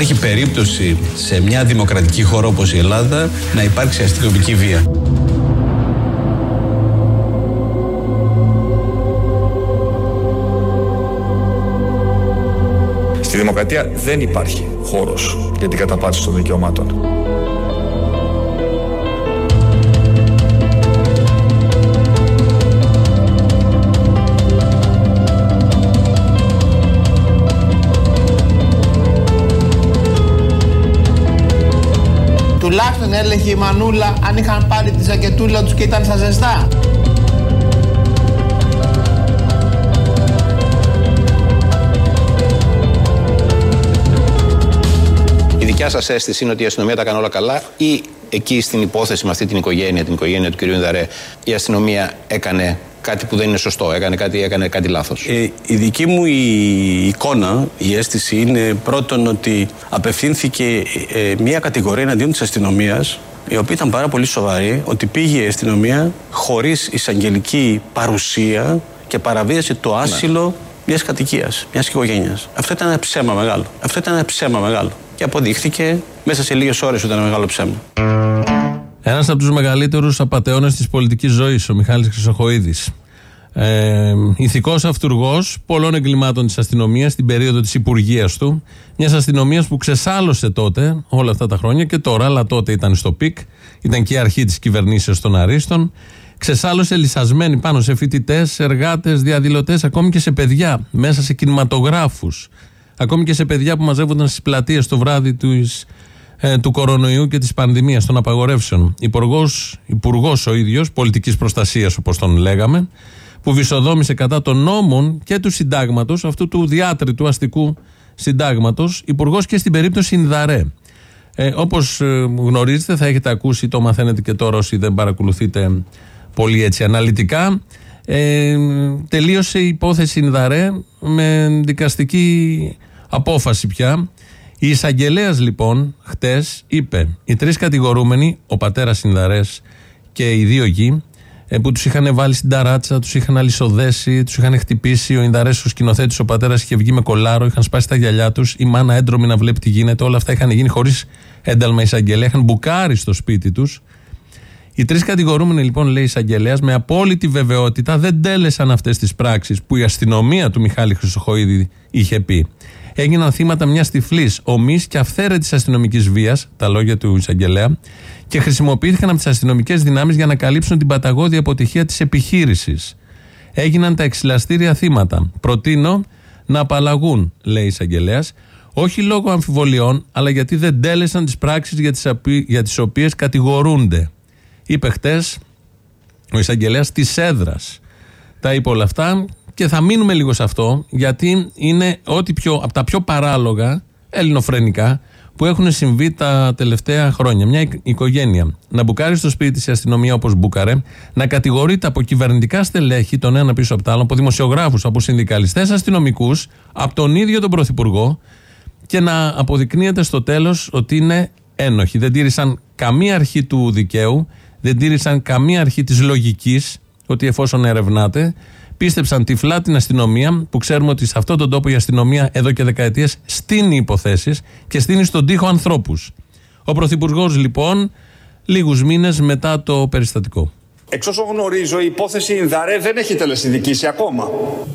υπάρχει περίπτωση σε μια δημοκρατική χώρα όπως η Ελλάδα να υπάρξει αστυνομική βία. Στη δημοκρατία δεν υπάρχει χώρος για την καταπάτηση των δικαιωμάτων. Τουλάχιστον έλεγε η Μανούλα αν είχαν πάρει τη ζακετούλα τους και ήταν στα ζεστά. Η δικιά σας αίσθηση είναι ότι η αστυνομία τα έκανε όλα καλά ή εκεί στην υπόθεση με αυτή την οικογένεια, την οικογένεια του κ. Ινδαρέ, η αστυνομία έκανε κάτι που δεν είναι σωστό, έκανε κάτι, έκανε κάτι λάθος. Ε, η δική μου η εικόνα, η αίσθηση είναι πρώτον ότι απευθύνθηκε ε, μια κατηγορία εναντίον της αστυνομίας η οποία ήταν πάρα πολύ σοβαρή, ότι πήγε η αστυνομία χωρίς εισαγγελική παρουσία και παραβίασε το άσυλο μιας κατοικίας, μιας οικογένειας. Αυτό ήταν ένα ψέμα μεγάλο. Αυτό ήταν ένα ψέμα μεγάλο. Και αποδείχθηκε μέσα σε λίγες ώρες ότι ήταν μεγάλο ψέμα. Ένας από τους μεγαλύτερους απαταιώνες της πολιτικής ζωής, ο Μιχάλης Χρυσοχοίδης. Ε, Ηθικός αυτούργος πολλών εγκλημάτων της αστυνομίας στην περίοδο της υπουργία του. Μιας αστυνομίας που ξεσάλωσε τότε όλα αυτά τα χρόνια και τώρα, αλλά τότε ήταν στο peak. Ήταν και η αρχή της κυβερνήσεως των Αρίστων. Ξεσάλωσε λυσασμένη πάνω σε φοιτητές, εργάτες, διαδηλωτές, ακόμη και σε παιδιά, μέσα σε κινηματογράφους. Ακόμη και σε παιδιά που μαζεύονταν στις πλατείες το βράδυ της, ε, του κορονοϊού και της πανδημίας, των απαγορεύσεων. Υπουργός ο ίδιος, πολιτικής προστασίας όπως τον λέγαμε, που βυσοδόμησε κατά των νόμων και του συντάγματος, αυτού του διάτρητου αστικού συντάγματος, υπουργός και στην περίπτωση Ινδαρέ. Ε, Όπως γνωρίζετε, θα έχετε ακούσει, το μαθαίνετε και τώρα όσοι δεν παρακολουθείτε πολύ έτσι αναλυτικά. Ε, τελείωσε η υπόθεση Ινδαρέ με δικαστική απόφαση πια. Η εισαγγελέας λοιπόν χτες είπε: Οι τρεις κατηγορούμενοι, ο πατέρας Ινδαρές και οι δύο γη, ε, που τους είχαν βάλει στην ταράτσα, τους είχαν αλυσοδέσει, τους είχαν χτυπήσει. Ο Ινδαρές, ο σκηνοθέτης, ο πατέρας είχε βγει με κολάρο, είχαν σπάσει τα γυαλιά τους. Η μάνα έντρομη να βλέπει τι γίνεται. Όλα αυτά είχαν γίνει χωρίς ένταλμα εισαγγελέα. Είχαν μπουκάρει στο σπίτι τους. Οι τρεις κατηγορούμενοι, λοιπόν, λέει η εισαγγελέας, με απόλυτη βεβαιότητα δεν τέλεσαν αυτές τις πράξεις που η αστυνομία του Μιχάλη Χρυσοχοίδη είχε πει. Έγιναν θύματα μιας τυφλής, ομής και αυθαίρετης αστυνομικής βίας, τα λόγια του εισαγγελέα, και χρησιμοποιήθηκαν από τις αστυνομικές δυνάμεις για να καλύψουν την παταγώδη αποτυχία της επιχείρησης. Έγιναν τα εξυλαστήρια θύματα. Προτείνω να απαλλαγούν, λέει η εισαγγελέας, όχι λόγω αμφιβολιών, αλλά γιατί δεν τέλεσαν τις πράξεις για τις οποίες κατηγορούνται. Είπε χτες ο εισαγγελέας της έδρας. Τα είπε όλα αυτά και θα μείνουμε λίγο σε αυτό, γιατί είναι ό,τι πιο, από τα πιο παράλογα ελληνοφρενικά που έχουν συμβεί τα τελευταία χρόνια. Μια οικογένεια να μπουκάρει στο σπίτι τη αστυνομία όπως μπούκαρε, να κατηγορείται από κυβερνητικά στελέχη, τον ένα πίσω από τον άλλο, από δημοσιογράφους, από συνδικαλιστές, αστυνομικούς, από τον ίδιο τον Πρωθυπουργό και να αποδεικνύεται στο τέλος ότι είναι ένοχοι. Δεν τήρησαν καμία αρχή του δικαίου, δεν τήρησαν καμία αρχή της λογικής, ότι εφόσον ερευνάτε, πίστεψαν τυφλά την αστυνομία, που ξέρουμε ότι σε αυτόν τον τόπο η αστυνομία εδώ και δεκαετίες στείνει υποθέσεις και στείνει στον τοίχο ανθρώπους. Ο Πρωθυπουργός, λοιπόν, λίγους μήνες μετά το περιστατικό. Εξ όσων γνωρίζω, η υπόθεση Ινδαρέ δεν έχει τελεσυνδικήσει ακόμα.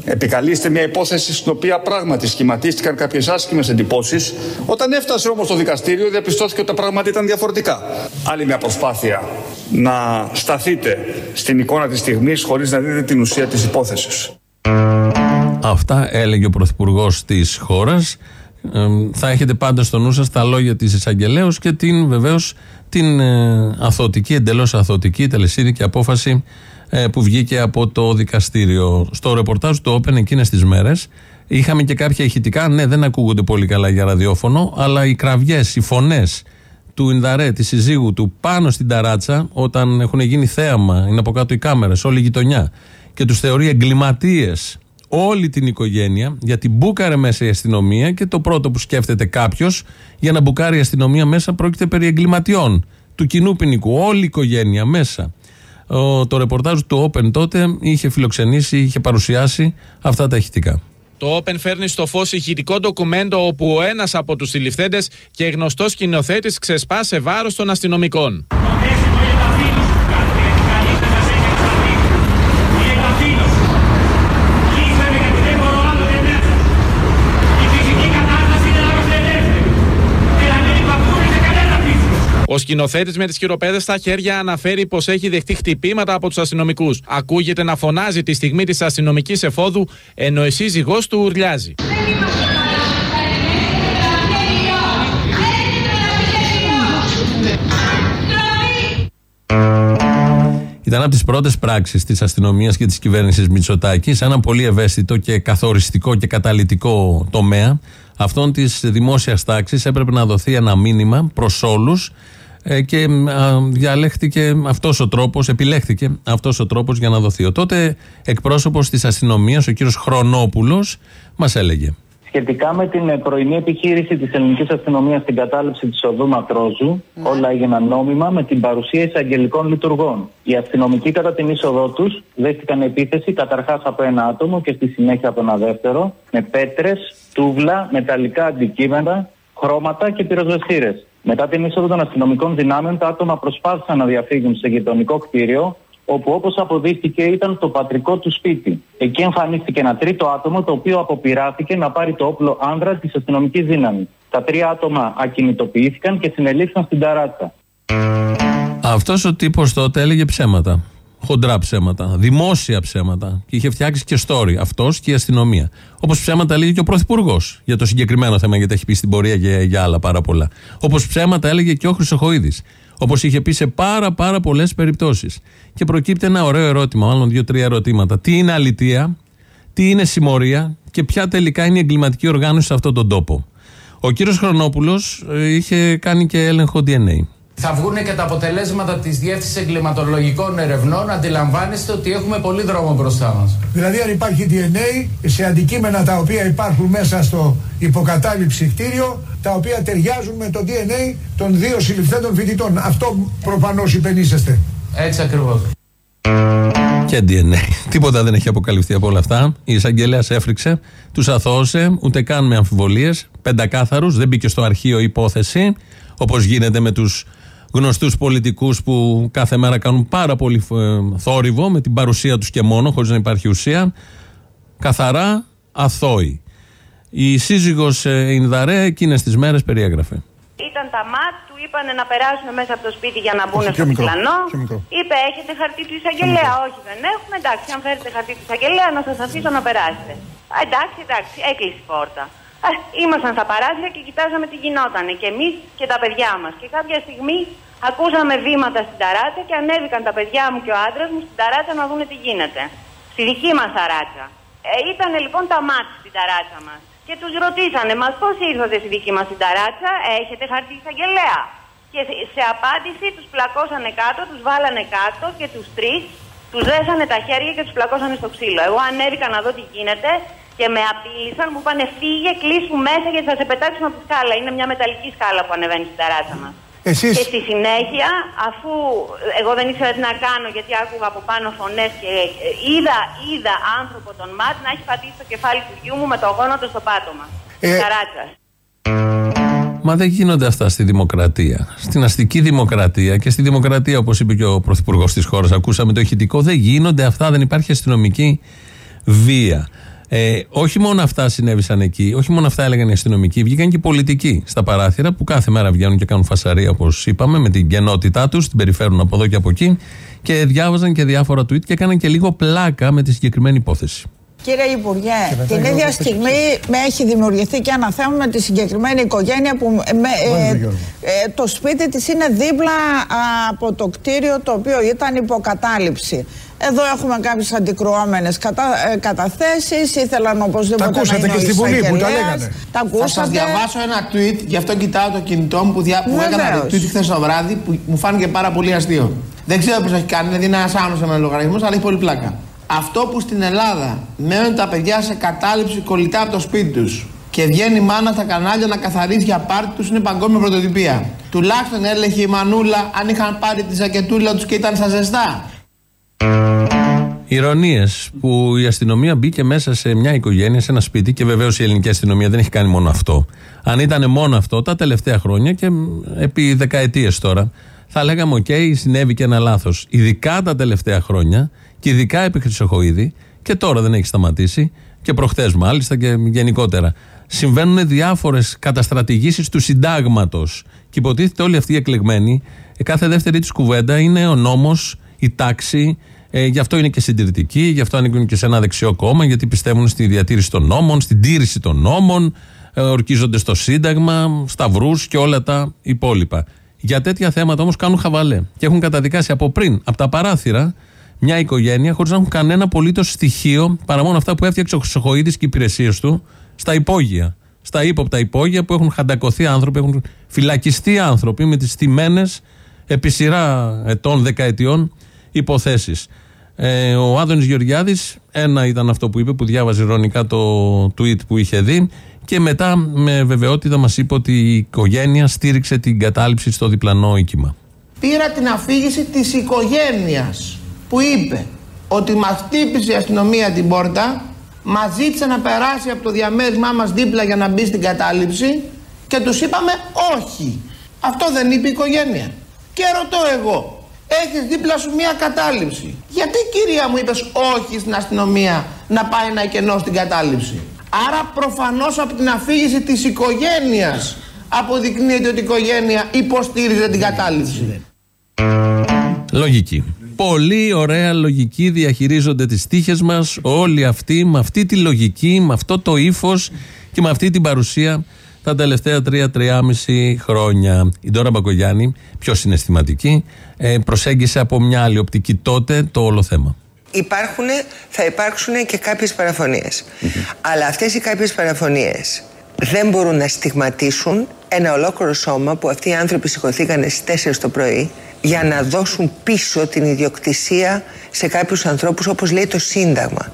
Επικαλείστε μια υπόθεση στην οποία πράγματι σχηματίστηκαν κάποιες άσχημες εντυπώσεις. Όταν έφτασε όμως το δικαστήριο, διαπιστώθηκε ότι τα πράγματα ήταν διαφορετικά. Άλλη μια προσπάθεια να σταθείτε στην εικόνα της στιγμής χωρίς να δείτε την ουσία της υπόθεσης. Αυτά έλεγε ο Πρωθυπουργός της χώρας. Θα έχετε πάντα στο νου σας τα λόγια της εισαγγελέως και την βεβαίως την ε, αθωτική, εντελώς αθωτική τελεσίδικη απόφαση ε, που βγήκε από το δικαστήριο. Στο ρεπορτάζ του Open εκείνες τις μέρες είχαμε και κάποια ηχητικά. Ναι, δεν ακούγονται πολύ καλά για ραδιόφωνο, αλλά οι κραυγές, οι φωνές του Ινδαρέ, της συζύγου του, πάνω στην ταράτσα, όταν έχουν γίνει θέαμα, είναι από κάτω οι κάμερες, όλη η γειτονιά, και τους θεωρεί εγκληματίες όλη την οικογένεια, γιατί μπούκαρε μέσα η αστυνομία και το πρώτο που σκέφτεται κάποιος για να μπουκάρει η αστυνομία μέσα πρόκειται περί εγκληματιών του κοινού ποινικού. Όλη η οικογένεια μέσα. Ο, το ρεπορτάζ του Open τότε είχε φιλοξενήσει, είχε παρουσιάσει αυτά τα ηχητικά. Το Open φέρνει στο φως ηχητικό ντοκουμέντο όπου ο ένας από τους συλληφθέντες και γνωστός σκηνοθέτης ξεσπά σε βάρος των αστυνομικών. Ο σκηνοθέτης με τις χειροπέδες στα χέρια αναφέρει πως έχει δεχτεί χτυπήματα από τους αστυνομικούς. Ακούγεται να φωνάζει τη στιγμή της αστυνομικής εφόδου, ενώ η σύζυγό του ουρλιάζει. Ήταν από τις πρώτες πράξεις της αστυνομίας και της κυβέρνησης Μητσοτάκης σε ένα πολύ ευαίσθητο και καθοριστικό και καταλητικό τομέα αυτών της δημόσιας τάξης. Έπρεπε να δοθεί ένα μήνυμα προς όλους ε, και διαλέχθηκε αυτός ο τρόπος, επιλέχθηκε αυτός ο τρόπος για να δοθεί. Ο τότε εκπρόσωπος της αστυνομίας, ο κύριος Χρονόπουλος, μας έλεγε. Σχετικά με την πρωινή επιχείρηση της ελληνικής αστυνομίας στην κατάληψη της οδού Ματρόζου, ναι. όλα έγιναν νόμιμα με την παρουσία εισαγγελικών λειτουργών. Οι αστυνομικοί κατά την είσοδό τους δέχτηκαν επίθεση καταρχάς από ένα άτομο και στη συνέχεια από ένα δεύτερο, με πέτρες, τούβλα, μεταλλικά αντικείμενα, χρώματα και πυροσβεστήρες. Μετά την είσοδο των αστυνομικών δυνάμεων, τα άτομα προσπάθησαν να διαφύγουν σε γειτονικό κτίριο, όπου όπως αποδείχθηκε ήταν το πατρικό του σπίτι. Εκεί εμφανίστηκε ένα τρίτο άτομο, το οποίο αποπειράθηκε να πάρει το όπλο άνδρα της αστυνομικής δύναμης. Τα τρία άτομα ακινητοποιήθηκαν και συνελήφθηκαν στην ταράτσα. Αυτός ο τύπος τότε έλεγε ψέματα χοντρά ψέματα, δημόσια ψέματα. Και είχε φτιάξει και story αυτός και η αστυνομία. Όπως ψέματα έλεγε και ο Πρωθυπουργός για το συγκεκριμένο θέμα, γιατί έχει πει στην πορεία και για άλλα πάρα πολλά. Όπως ψέματα έλεγε και ο Χρυσοχοίδης. Όπως είχε πει σε πάρα πάρα πολλές περιπτώσεις. Και προκύπτει ένα ωραίο ερώτημα, μάλλον δύο-τρία ερωτήματα. Τι είναι αλητεία, τι είναι συμμορία και ποια τελικά είναι η εγκληματική οργάνωση σε αυτόν τον τόπο. Ο κύριος Χρονόπουλος ε, είχε κάνει και έλεγχο DNA. Θα βγουν και τα αποτελέσματα της Διεύθυνσης Εγκληματολογικών Ερευνών. Αντιλαμβάνεστε ότι έχουμε πολύ δρόμο μπροστά μας. Δηλαδή, αν υπάρχει DNA σε αντικείμενα τα οποία υπάρχουν μέσα στο υποκατάληψη κτίριο, τα οποία ταιριάζουν με το DNA των δύο συλληφθέντων φοιτητών. Αυτό προφανώς υπενήσεστε. Έτσι ακριβώς. Και DNA. Τίποτα δεν έχει αποκαλυφθεί από όλα αυτά. Η εισαγγελέα έφρυξε, τους αθώωσε, ούτε καν με αμφιβολίες. Πεντακάθαρους, δεν μπήκε στο αρχείο υπόθεση, όπως γίνεται με τους γνωστούς πολιτικούς που κάθε μέρα κάνουν πάρα πολύ ε, θόρυβο με την παρουσία τους και μόνο, χωρίς να υπάρχει ουσία. Καθαρά αθώοι. Η σύζυγος ε, Ινδαρέ εκείνες τις μέρες περιέγραφε. Ήταν τα ΜΑΤ, του είπαν να περάσουν μέσα από το σπίτι για να μπουν στο πλανό. Είπε: Έχετε χαρτί του εισαγγελέα. Όχι, δεν έχουμε. Εντάξει, αν φέρετε χαρτί του εισαγγελέα, να σας αφήσω να περάσετε. εντάξει, εντάξει, έκλεισε η πόρτα. Ήμασταν στα παράθυρα και κοιτάζαμε τι γινόταν και εμείς και τα παιδιά μας. Και κάποια στιγμή ακούσαμε βήματα στην ταράτσα και ανέβηκαν τα παιδιά μου και ο άντρας μου στην ταράτσα να δουν τι γίνεται. Στη δική μας ταράτσα. Ε, ήταν λοιπόν τα μάτια στην ταράτσα μας. Και τους ρωτήσανε, μας πώς ήρθατε στη δική μας την ταράτσα, έχετε χαρτί εισαγγελέα. Και σε απάντηση τους πλακώσανε κάτω, τους βάλανε κάτω και τους τρεις τους δέσανε τα χέρια και τους πλακώσανε στο ξύλο. Εγώ ανέβηκα να δω τι γίνεται και με απείλησαν, μου είπανε φύγε, κλείσου μέσα γιατί θα σε πετάξουμε από τη σκάλα. Είναι μια μεταλλική σκάλα που ανεβαίνει στην ταράτσα μας. Εσείς... Και στη συνέχεια, αφού εγώ δεν ήξερα τι να κάνω γιατί άκουγα από πάνω φωνές και είδα, είδα άνθρωπο τον ΜΑΤ να έχει πατήσει το κεφάλι του γιού μου με το γόνατο στο πάτωμα. Ε... Ταράτσα. Μα δεν γίνονται αυτά στη δημοκρατία. Στην αστική δημοκρατία και στη δημοκρατία, όπως είπε και ο πρωθυπουργός της χώρας, ακούσαμε το ηχητικό, δεν γίνονται αυτά, δεν υπάρχει αστυνομική βία. Ε, όχι μόνο αυτά συνέβησαν εκεί, όχι μόνο αυτά έλεγαν οι αστυνομικοί, βγήκαν και οι πολιτικοί στα παράθυρα που κάθε μέρα βγαίνουν και κάνουν φασαρία, όπως είπαμε, με την γενότητά τους, την περιφέρουν από εδώ και από εκεί και διάβαζαν και διάφορα tweet και έκαναν και λίγο πλάκα με τη συγκεκριμένη υπόθεση. Κύριε Υπουργέ, την ίδια στιγμή με έχει δημιουργηθεί και ένα θέμα με τη συγκεκριμένη οικογένεια που με, ε, ε, το σπίτι της είναι δίπλα από το κτίριο το οποίο ήταν υποκατάληψη. Εδώ έχουμε κάποιε αντικρουόμενες κατα, ε, καταθέσεις. Ήθελαν οπωσδήποτε τα ακούσατε να και στη Βουλή που τα λέγανε. Τα ακούσατε. Θα σας διαβάσω ένα tweet, γι' αυτό κοιτάω το κινητό μου που, δια, που έκανα tweet χθες το βράδυ που μου φάνηκε πάρα πολύ αστείο. Δεν ξέρω πώ έχει κάνει, δηλαδή είναι ένας άμεσος με λογαριασμό, αλλά έχει πολύ πλάκα. Αυτό που στην Ελλάδα μένουν τα παιδιά σε κατάληψη κολλητά από το σπίτι τους και βγαίνει η μάνα στα κανάλια να καθαρίσει για πάρτι τους είναι παγκόσμια πρωτοτυπία. Τουλάχιστον έλεγε η Μανούλα αν είχαν πάρει τη ζακετούλα τους και ήταν στα ζεστά. Ηρωνίες που η αστυνομία μπήκε μέσα σε μια οικογένεια, σε ένα σπίτι και βεβαίως η ελληνική αστυνομία δεν έχει κάνει μόνο αυτό. Αν ήταν μόνο αυτό τα τελευταία χρόνια και επί δεκαετίες τώρα, θα λέγαμε: Οκ, συνέβη και ένα λάθος. Ειδικά τα τελευταία χρόνια και ειδικά επί Χρυσοχοίδη και τώρα δεν έχει σταματήσει και προχθές μάλιστα και γενικότερα. Συμβαίνουν διάφορες καταστρατηγήσεις του συντάγματος. Και υποτίθεται όλοι αυτοί οι εκλεγμένοι, ε, κάθε δεύτερή τους κουβέντα είναι ο νόμος, η τάξη, ε, γι' αυτό είναι και συντηρητικοί, γι' αυτό ανήκουν και σε ένα δεξιό κόμμα, γιατί πιστεύουν στη διατήρηση των νόμων, στην τήρηση των νόμων, ε, ορκίζονται στο Σύνταγμα, σταυρούς και όλα τα υπόλοιπα. Για τέτοια θέματα όμως κάνουν χαβαλέ και έχουν καταδικάσει από πριν, από τα παράθυρα, μια οικογένεια χωρίς να έχουν κανένα απολύτως στοιχείο παρά μόνο αυτά που έφτιαξε ο Χρυσοχοίδης και οι υπηρεσίες του στα υπόγεια. Στα ύποπτα υπόγεια που έχουν χαντακωθεί άνθρωποι, έχουν φυλακιστεί άνθρωποι με τις τιμένε επί σειρά ετών, δεκαετιών υποθέσεις. Ε, ο Άδωνης Γεωργιάδης ένα ήταν αυτό που είπε που διάβαζε ηρωνικά το tweet που είχε δει και μετά με βεβαιότητα μας είπε ότι η οικογένεια στήριξε την κατάληψη στο διπλανό οίκημα. Πήρα την αφήγηση της οικογένειας που είπε ότι μας χτύπησε η αστυνομία την πόρτα μας ζήτησε να περάσει από το διαμέρισμά μας δίπλα για να μπει στην κατάληψη και τους είπαμε όχι. Αυτό δεν είπε η οικογένεια. Και ρωτώ εγώ, έχεις δίπλα σου μια κατάληψη. Γιατί κυρία μου είπες όχι στην αστυνομία να πάει να κενό στην κατάληψη; Άρα προφανώς από την αφήγηση της οικογένειας αποδεικνύεται ότι η οικογένεια υποστήριζε την κατάληψη. Λογική. Πολύ ωραία λογική διαχειρίζονται τις τύχες μας όλοι αυτοί με αυτή τη λογική, με αυτό το ύφος και με αυτή την παρουσία τα τελευταία τρία-τριάμιση χρόνια. Η Ντόρα Μπακογιάννη, πιο συναισθηματική, ε, προσέγγισε από μια άλλη οπτική τότε το όλο θέμα. Υπάρχουν, θα υπάρξουν και κάποιες Αλλά αυτές οι κάποιες παραφωνίες δεν μπορούν να στιγματίσουν ένα ολόκληρο σώμα που αυτοί οι άνθρωποι σηκωθήκαν στις 4 το πρωί για να δώσουν πίσω την ιδιοκτησία σε κάποιους ανθρώπους όπως λέει το Σύνταγμα.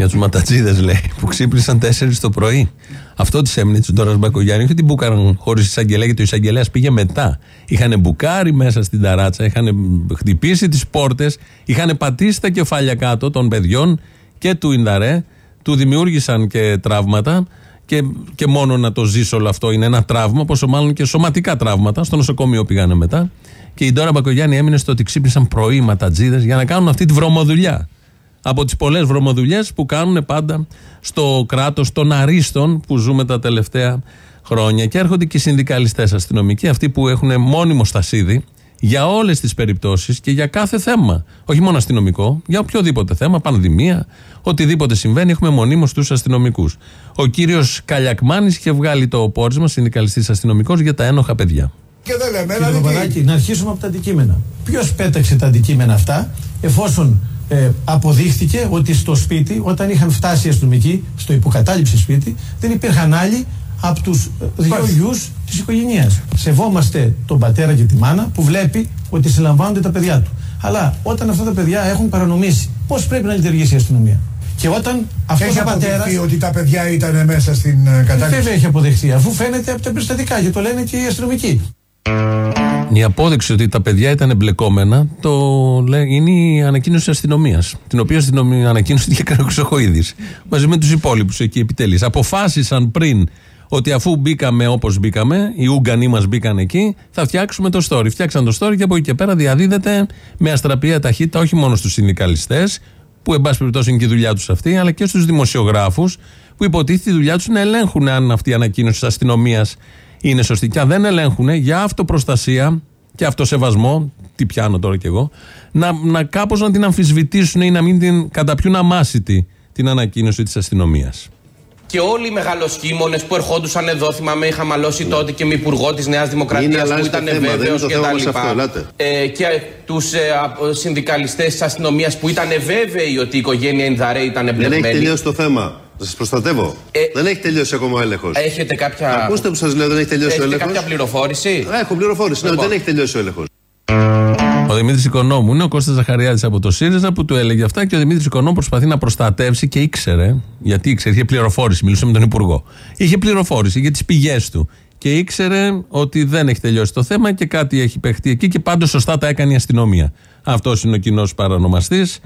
Για τους ματατζίδες λέει, που ξύπνησαν 4 το πρωί. Αυτό της έμεινε τη Ντόρα Μπακογιάννη. Όχι την μπούκαραν χωρίς εισαγγελέα, γιατί ο εισαγγελέας πήγε μετά. Είχαν μπουκάρει μέσα στην ταράτσα, είχαν χτυπήσει τις πόρτες, είχαν πατήσει τα κεφάλια κάτω των παιδιών και του Ινδαρέ. Του δημιούργησαν και τραύματα. Και, και μόνο να το ζήσει όλο αυτό είναι ένα τραύμα, πόσο μάλλον και σωματικά τραύματα. Στο νοσοκομείο πήγανε μετά. Και η Ντόρα Μπακογιάννη έμεινε στο ότι ξύπνησαν πρωί ματατζίδες για να κάνουν αυτή τη βρωμοδουλειά από τις πολλές βρωμοδουλειές που κάνουν πάντα στο κράτος των αρίστων που ζούμε τα τελευταία χρόνια. Και έρχονται και οι συνδικαλιστές αστυνομικοί, αυτοί που έχουν μόνιμο στασίδι για όλες τις περιπτώσεις και για κάθε θέμα. Όχι μόνο αστυνομικό, για οποιοδήποτε θέμα, πανδημία, οτιδήποτε συμβαίνει, έχουμε μονίμως τους αστυνομικούς. Ο κύριος Καλιακμάνης είχε βγάλει το πόρισμα, συνδικαλιστής αστυνομικός, για τα ένοχα παιδιά. Και δεν λέμε, Κύριε να αρχίσουμε από τα αντικείμενα. Ποιος πέταξε τα αντικείμενα αυτά, εφόσον ε, αποδείχθηκε ότι στο σπίτι, όταν είχαν φτάσει οι αστυνομικοί, στο υποκατάληψη σπίτι, δεν υπήρχαν άλλοι από τους ε, δύο γιους της οικογένειας. Σεβόμαστε τον πατέρα και τη μάνα που βλέπει ότι συλλαμβάνονται τα παιδιά του. Αλλά όταν αυτά τα παιδιά έχουν παρανομήσει, πώς πρέπει να λειτουργήσει η αστυνομία; Και όταν αυτός ο πατέρα. Έχει ότι τα παιδιά ήταν μέσα στην ε, κατάληψη. Βέβαια έχει αποδεχθεί, αφού φαίνεται από τα περιστατικά και το λένε και οι αστυνομικοί. Η απόδειξη ότι τα παιδιά ήταν εμπλεκόμενα το είναι η ανακοίνωση τη αστυνομίας. Την οποία αστυνομία ανακοίνωσε και ο Χρυσοχοίδη. Μαζί με τους υπόλοιπους εκεί επιτελείς. Αποφάσισαν πριν ότι αφού μπήκαμε όπως μπήκαμε, οι Ούγγανοι μας μπήκαν εκεί, θα φτιάξουμε το story. Φτιάξαν το story και από εκεί και πέρα διαδίδεται με αστραπία ταχύτητα όχι μόνο στους συνδικαλιστές, που εν πάση περιπτώσει είναι και η δουλειά τους αυτή, αλλά και στους δημοσιογράφους, που υποτίθεται η δουλειά τους να ελέγχουν αν αυτή η ανακοίνωση της αστυνομίας είναι σωστή. Και αν δεν ελέγχουν για αυτοπροστασία και αυτοσεβασμό, τι πιάνω τώρα κι εγώ, να, να κάπως να την αμφισβητήσουν ή να μην την καταπιούν αμάσιτη την ανακοίνωση της αστυνομίας. Και όλοι οι μεγαλοσχήμονε που ερχόντουσαν εδώ, θυμάμαι, είχα μαλώσει ναι. τότε και με υπουργό της Νέας Δημοκρατίας που ήταν βέβαιος και τα λοιπά. Ε, και τους ε, συνδικαλιστές της αστυνομίας που ήταν βέβαιοι ότι η οικογένεια Ινδαρέ ήταν εμπλεκμένη. Δεν έχει τελειώσει το θέμα. Θα σας προστατεύω. Ε, δεν έχει τελειώσει ακόμα ο έλεγχος. Έχετε κάποια. Ακούστε που σας λέω, δεν έχει τελειώσει ο έλεγχος. Έχετε κάποια πληροφόρηση; Έχω πληροφόρηση. Ναι, λοιπόν. δεν έχει τελειώσει ο έλεγχος. Ο Δημήτρης Οικονόμου είναι ο Κώστας Ζαχαριάδης από το ΣΥΡΙΖΑ που του έλεγε αυτά και ο Δημήτρης Οικονόμου προσπαθεί να προστατεύσει και ήξερε, γιατί ήξερε, είχε πληροφόρηση, μιλούσε με τον Υπουργό. Είχε πληροφόρηση για τις πηγές του και ήξερε ότι δεν έχει τελειώσει το θέμα και κάτι έχει παιχτεί εκεί και πάντως σωστά τα έκανε η αστυνομία. Αυτός είναι ο κοινός παρανομαστής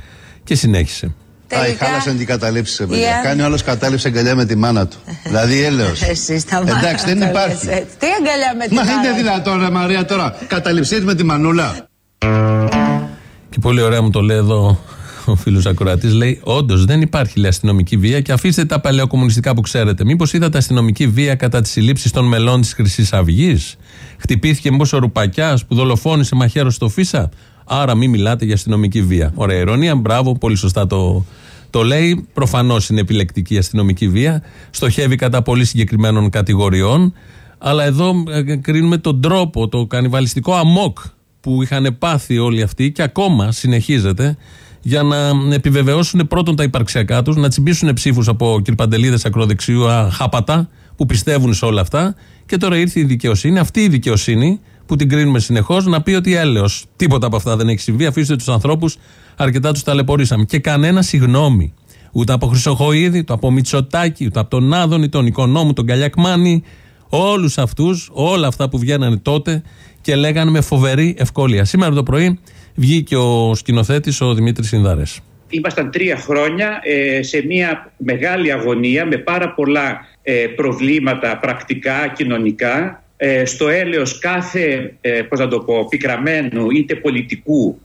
και συνέχισε. Τελικά... Άι, χάλασαν την καταλήψη σε παιδιά. Κάνει όλο κατάληψη αγκαλιά με τη μάνα του. δηλαδή έλεος. Εσύ τα μάνα. Εντάξει, δεν υπάρχει. Τι αγκαλιά με τη Μα μάνα. είναι δυνατόν, ρε Μαρία, τώρα. Καταληψή με τη μανούλα. Και πολύ ωραία μου το λέει εδώ ο φίλος Ακροατής. Λέει: Όντως δεν υπάρχει λέει, αστυνομική βία και αφήστε τα παλαιοκομμουνιστικά που ξέρετε. Μήπως είδατε αστυνομική βία κατά τι συλλήψει των μελών της Χρυσής Αυγής; Χτυπήθηκε μήπως ο Ρουπακιάς που δολοφόνησε μαχαίρο στο Φίσα; Άρα μην μιλάτε για αστυνομική βία. Ωραία ηρωνία, μπράβο, πολύ σωστά το, το λέει. Προφανώς είναι επιλεκτική η αστυνομική βία. Στοχεύει κατά πολύ συγκεκριμένων κατηγοριών. Αλλά εδώ ε, κρίνουμε τον τρόπο, το κανιβαλιστικό αμόκ που είχαν πάθει όλοι αυτοί και ακόμα συνεχίζεται για να επιβεβαιώσουν πρώτον τα υπαρξιακά τους, να τσιμπήσουν ψήφους από κυρπαντελίδες ακροδεξιού χάπατα που πιστεύουν σε όλα αυτά. Και τώρα ήρθε η δικαιοσύνη, αυτή η δικαιοσύνη που την κρίνουμε συνεχώς, να πει ότι έλεος. Τίποτα από αυτά δεν έχει συμβεί. Αφήστε τους ανθρώπους, αρκετά τους ταλαιπωρήσαμε. Και κανένα συγγνώμη. Ούτε από Χρυσοχοίδη, ούτε από Μητσοτάκη, ούτε από τον Άδωνη, τον Οικονόμου, τον Καλιακμάνη. Όλους αυτούς, όλα αυτά που βγαίνανε τότε και λέγανε με φοβερή ευκολία. Σήμερα το πρωί βγήκε ο σκηνοθέτης ο Δημήτρης Ινδαρέ. Ήμασταν τρία χρόνια ε, σε μια μεγάλη αγωνία με πάρα πολλά ε, προβλήματα πρακτικά, κοινωνικά. Ε, στο έλεος κάθε, ε, πώς να το πω, πικραμένου είτε πολιτικού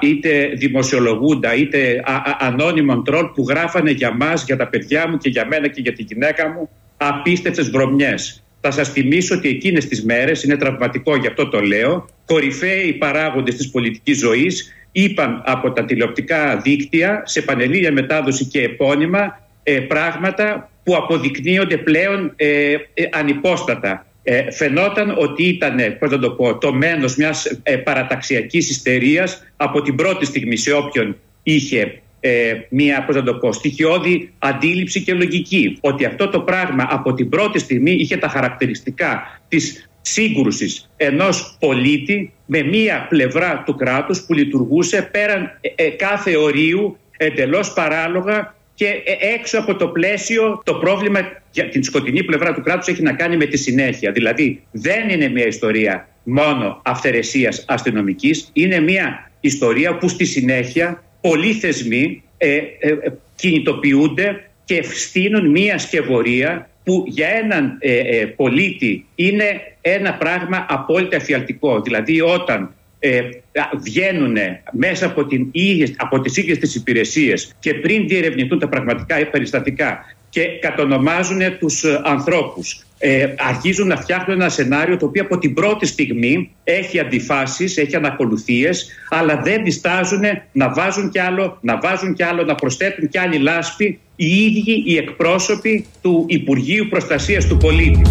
είτε δημοσιολογούντα είτε ανώνυμων τρόλ που γράφανε για μας, για τα παιδιά μου και για μένα και για τη γυναίκα μου απίστευτες βρωμιές. Θα σας θυμίσω ότι εκείνες τις μέρες, είναι τραυματικό γι' αυτό το λέω, κορυφαίοι παράγοντες της πολιτικής ζωής είπαν από τα τηλεοπτικά δίκτυα σε πανελλήνια μετάδοση και επώνυμα ε, πράγματα που αποδεικνύονται πλέον ε, ε, ανυπόστατα. Ε, φαινόταν ότι ήταν, πώς να το πω, το μένος μιας ε, παραταξιακής ιστερίας από την πρώτη στιγμή σε όποιον είχε ε, μια πώς να το πω, στοιχειώδη αντίληψη και λογική. Ότι αυτό το πράγμα από την πρώτη στιγμή είχε τα χαρακτηριστικά της σύγκρουσης ενός πολίτη με μία πλευρά του κράτους που λειτουργούσε πέραν ε, ε, κάθε ορίου εντελώς παράλογα και ε, έξω από το πλαίσιο το πρόβλημα για την σκοτεινή πλευρά του κράτους έχει να κάνει με τη συνέχεια. Δηλαδή δεν είναι μια ιστορία μόνο αυθαιρεσίας αστυνομικής, είναι μια ιστορία που στη συνέχεια πολλοί θεσμοί ε, ε, κινητοποιούνται και στείνουν μια σκευωρία που για έναν πολίτη είναι ένα πράγμα απόλυτα εφιαλτικό. Δηλαδή όταν ε, βγαίνουν μέσα από, την ίδιες, από τις ίδιες τις υπηρεσίες και πριν διερευνηθούν τα πραγματικά περιστατικά και κατονομάζουν τους ε, ανθρώπους. Ε, αρχίζουν να φτιάχνουν ένα σενάριο το οποίο από την πρώτη στιγμή έχει αντιφάσεις, έχει ανακολουθίες αλλά δεν διστάζουν να βάζουν κι άλλο, να βάζουν κι άλλο, να προσθέτουν κι άλλη λάσπη οι ίδιοι οι εκπρόσωποι του Υπουργείου Προστασίας του Πολίτη.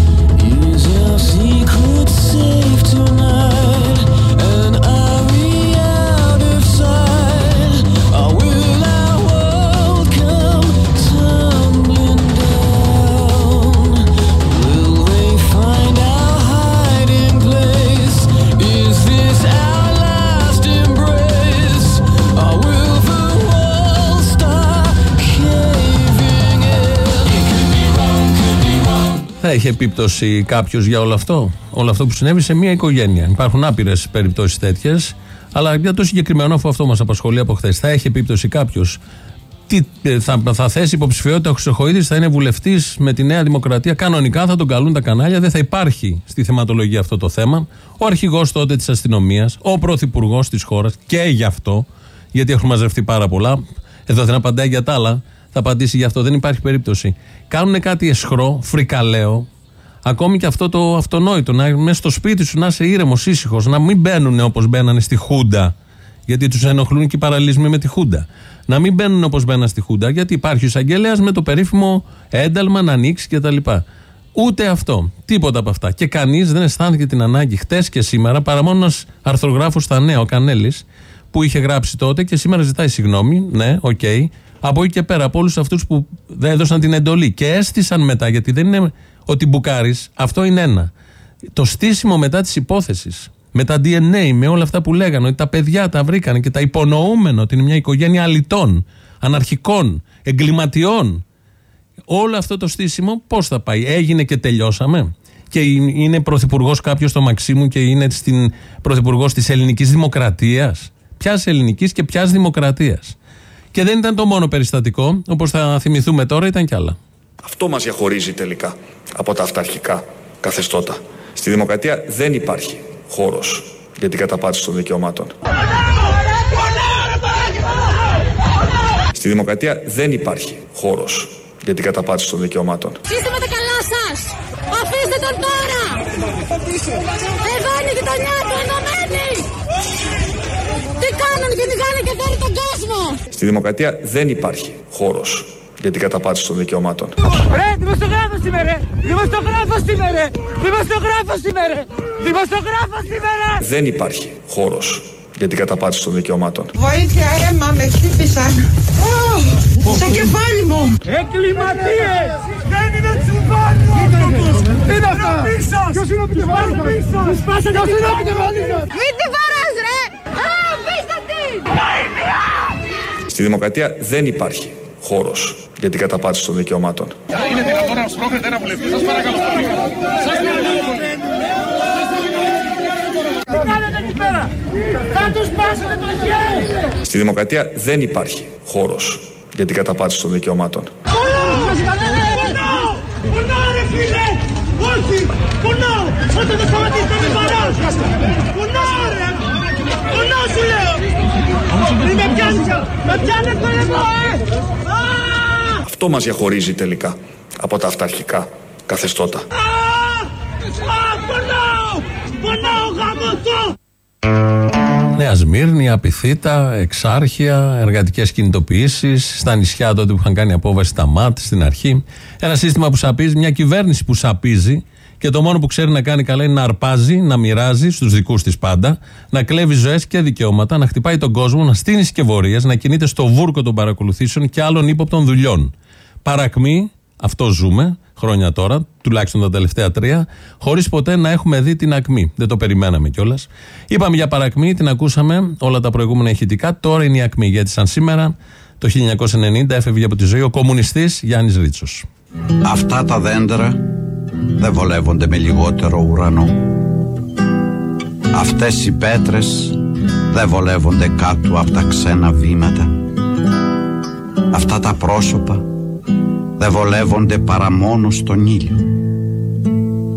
Θα έχει επίπτωση κάποιος για όλο αυτό; Όλο αυτό που συνέβη σε μια οικογένεια. Υπάρχουν άπειρες περιπτώσεις τέτοιες. Αλλά για το συγκεκριμένο, αφού αυτό μας απασχολεί από χθες, θα έχει επίπτωση κάποιος; Θα, θα θέσει υποψηφιότητα ο Χρυσοχοίδης, θα είναι βουλευτής με τη Νέα Δημοκρατία; Κανονικά θα τον καλούν τα κανάλια. Δεν θα υπάρχει στη θεματολογία αυτό το θέμα. Ο αρχηγός τότε της αστυνομίας, ο πρωθυπουργός της χώρας και γι' αυτό, γιατί έχουν μαζευτεί πάρα πολλά. Εδώ δεν απαντάει για τα άλλα θα απαντήσει γι' αυτό. Δεν υπάρχει περίπτωση. Κάνουν κάτι εσχρό, φρικαλαίο, ακόμη και αυτό το αυτονόητο. Να μέσα στο σπίτι σου να είσαι ήρεμος, ήσυχος, να μην μπαίνουν όπως μπαίνανε στη Χούντα. Γιατί τους ενοχλούν και οι παραλυσμοί με τη Χούντα. Να μην μπαίνουν όπως μπαίναν στη Χούντα, γιατί υπάρχει ο εισαγγελέας με το περίφημο ένταλμα να ανοίξει κτλ. Ούτε αυτό. Τίποτα από αυτά. Και κανείς δεν αισθάνθηκε την ανάγκη χτες και σήμερα παρά μόνο ένας αρθρογράφος στα νέα, ο Κανέλης, που είχε γράψει τότε και σήμερα ζητάει συγγνώμη. Ναι, OK. Okay, από εκεί και πέρα, από όλους αυτούς που δεν έδωσαν την εντολή και έστησαν μετά, γιατί δεν είναι ότι μπουκάρεις, αυτό είναι ένα. Το στήσιμο μετά της υπόθεσης, με τα DNA, με όλα αυτά που λέγανε, ότι τα παιδιά τα βρήκαν και το υπονοούμενο ότι είναι μια οικογένεια αλητών, αναρχικών, εγκληματιών. Όλο αυτό το στήσιμο πώς θα πάει, έγινε και τελειώσαμε. Και είναι πρωθυπουργός κάποιος στο Μαξίμου και είναι στην πρωθυπουργός της ελληνικής δημοκρατίας. Ποια ελληνικής και ποια δημοκρατίας. Και δεν ήταν το μόνο περιστατικό, όπως θα θυμηθούμε τώρα, ήταν κι άλλα. Αυτό μας διαχωρίζει τελικά από τα αυταρχικά καθεστώτα. Στη δημοκρατία δεν υπάρχει χώρος για την καταπάτηση των δικαιωμάτων. Στη δημοκρατία δεν υπάρχει χώρος για την καταπάτηση των δικαιωμάτων. Είστε με τα καλά σας! Αφήστε τον τώρα! Εδώ είναι η γειτονιά του ενωμένη! Τι κάνουν, κυνηγάνε και τώρα τον κόσμο! Στη δημοκρατία δεν υπάρχει χώρος για την καταπάτηση των δικαιωμάτων. Ρε, δημοσιογράφος σήμερα! Δημοσιογράφος σήμερα! Δημοσιογράφος σήμερα! Δημοσιογράφος σήμερα! Δεν υπάρχει χώρος για την καταπάτηση των δικαιωμάτων. Βοήθεια, αίμα, με χτύπησαν. Στο κεφάλι μου. Εγκληματίες! Δεν είναι τσουβάλι ο άνθρωπος! Είναι αυτά! Ποιος είναι ο κεφάλι σας; Τους σπάσατε Ποιος είναι ο κεφάλι σας; Μην τη βαράς ρε! Α, αφήστε την! Στη δημοκρατία δεν υπάρχει χώρος για την καταπάτηση των δικαιωμάτων. Είναι δυνατόν να σπρώχνετε ένα βουλευτή, σας παρακαλώ. Σας παρακαλώ. Θα τους πάσετε το χέρι! Στη δημοκρατία δεν υπάρχει χώρος για την καταπάτηση των δικαιωμάτων. Πονάω! Πονάω ρε φίλε! Όχι! Πονάω! Όταν το σταματήσετε με Αυτό μας διαχωρίζει τελικά από τα αυταρχικά καθεστώτα. Α! Πονάω! Πονάω γαμωτό! Νέα Σμύρνη, Απιθύτα, Εξάρχεια, εργατικές κινητοποιήσεις, στα νησιά τότε που είχαν κάνει απόβαση στα ΜΑΤ στην αρχή. Ένα σύστημα που σαπίζει, μια κυβέρνηση που σαπίζει και το μόνο που ξέρει να κάνει καλά είναι να αρπάζει, να μοιράζει στους δικούς της πάντα, να κλέβει ζωές και δικαιώματα, να χτυπάει τον κόσμο, να στείνει συσκευωρίε, να κινείται στο βούρκο των παρακολουθήσεων και άλλων ύποπτων δουλειών. Παρακμή, αυτό ζούμε χρόνια τώρα, τουλάχιστον τα τελευταία τρία, χωρίς ποτέ να έχουμε δει την ακμή. Δεν το περιμέναμε κιόλας. Είπαμε για παρακμή, την ακούσαμε όλα τα προηγούμενα ηχητικά. Τώρα είναι η ακμή, γιατί σαν σήμερα, το 1990, έφευγε από τη ζωή ο κομμουνιστής Γιάννης Ρίτσος. Αυτά τα δέντρα δεν βολεύονται με λιγότερο ουρανό. Αυτές οι πέτρες δεν βολεύονται κάτω από τα ξένα βήματα. Αυτά τα πρόσωπα δεν βολεύονται παρά μόνο στον ήλιο.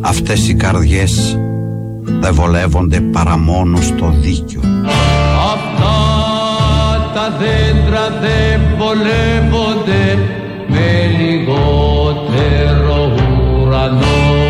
Αυτές οι καρδιές δεν βολεύονται παρά μόνο στο δίκιο. Αυτά τα δέντρα δεν βολεύονται με λιγότερο ουρανό.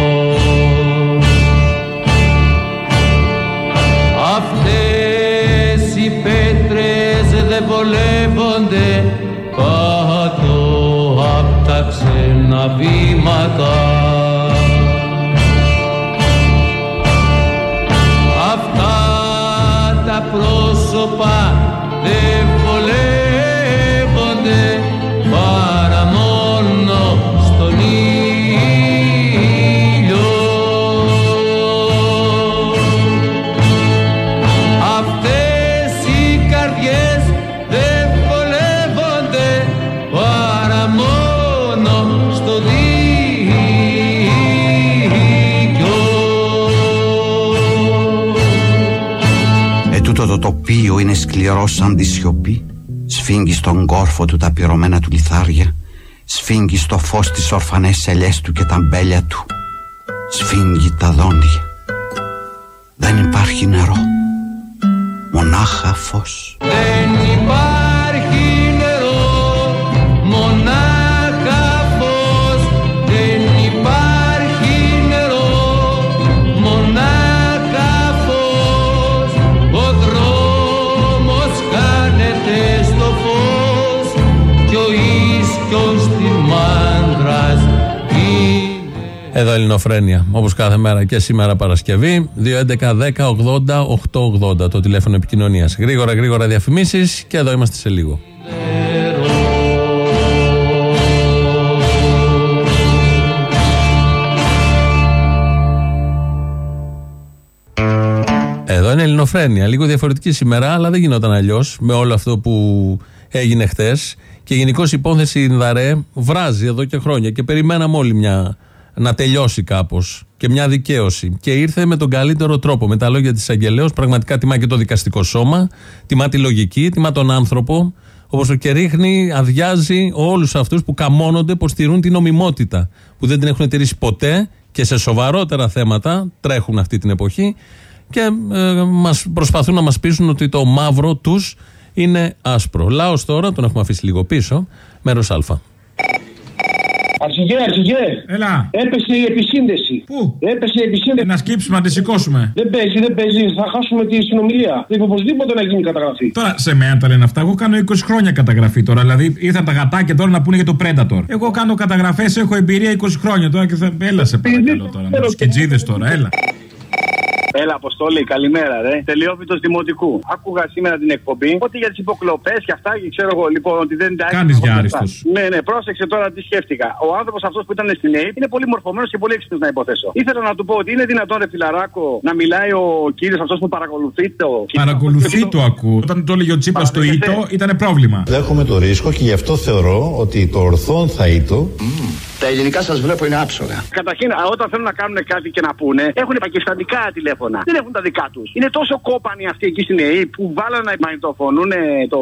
Σφίγγει στο φως τις ορφανές ελιές του και τα μπέλια του. Σφίγγει τα δόντια. Δεν υπάρχει νερό. Μονάχα φως Εδώ Ελληνοφρένια, όπως κάθε μέρα και σήμερα Παρασκευή. 2.11.10.80.880 το τηλέφωνο επικοινωνίας. Γρήγορα, γρήγορα διαφημίσεις και εδώ είμαστε σε λίγο. Εδώ είναι Ελληνοφρένια. Λίγο διαφορετική σήμερα, αλλά δεν γινόταν αλλιώς με όλο αυτό που έγινε χθες. Και γενικώς η υπόθεση Ινδαρέ βράζει εδώ και χρόνια. Και περιμέναμε όλοι μια να τελειώσει κάπως και μια δικαίωση. Και ήρθε με τον καλύτερο τρόπο. Με τα λόγια της Αγγελέως, πραγματικά τιμά και το δικαστικό σώμα, τιμά τη λογική, τιμά τον άνθρωπο. Όπως και ρίχνει, αδειάζει όλους αυτούς που καμώνονται, που στηρούν την νομιμότητα, που δεν την έχουν τηρήσει ποτέ και σε σοβαρότερα θέματα τρέχουν αυτή την εποχή και ε, μας προσπαθούν να μας πείσουν ότι το μαύρο τους είναι άσπρο. Λάος τώρα, τον έχουμε αφήσει λίγο πίσω, μέρος Α. Αρχηγέ, αρχηγέ. Έλα. Έπεσε η επισύνδεση. Πού; Έπεσε η επισύνδεση. Να σκύψουμε, να τη σηκώσουμε. Δεν παίζει, δεν παίζει. Θα χάσουμε τη συνομιλία. Πρέπει οπωσδήποτε να γίνει καταγραφή. Τώρα σε μένα τα λένε αυτά. Εγώ κάνω 20 χρόνια καταγραφή τώρα. Δηλαδή ήρθαν τα γατάκια τώρα να πούνε για το Predator. Εγώ κάνω καταγραφές, έχω εμπειρία 20 χρόνια τώρα και θα. Έλα σε παρακαλώ τώρα. Με τους κετζίδε τώρα, έλα. Έλα, Αποστολή, καλημέρα, ρε. Τελειόπιτος Δημοτικού. Άκουγα σήμερα την εκπομπή ότι για τις υποκλοπές και αυτά και ξέρω εγώ λοιπόν ότι δεν τα Κάνεις για άριστος. Ναι, ναι, πρόσεξε τώρα τι σκέφτηκα. Ο άνθρωπος αυτός που ήταν στην ΑΕΠ είναι πολύ μορφωμένος και πολύ έξυπνος να υποθέσω. Ήθελα να του πω ότι είναι δυνατόν, ρε φιλαράκο, να μιλάει ο κύριος αυτός που παρακολουθεί το. Παρακολουθεί το ακούω. Όταν το έλεγε ο Τσίπρα στο ήτο ήταν πρόβλημα. Δέχομαι το ρίσκο και γι' αυτό θεωρώ ότι το ορθόν θα ήτο. Τα ελληνικά σας βλέπω είναι άψογα. Καταρχήν, όταν θέλουν να κάνουν κάτι και να πούνε, έχουν πακιστανικά τηλέφωνα. Δεν έχουν τα δικά τους. Είναι τόσο κόπανοι αυτοί εκεί στην ΕΕ που βάλανε να μαγνητοφωνούν το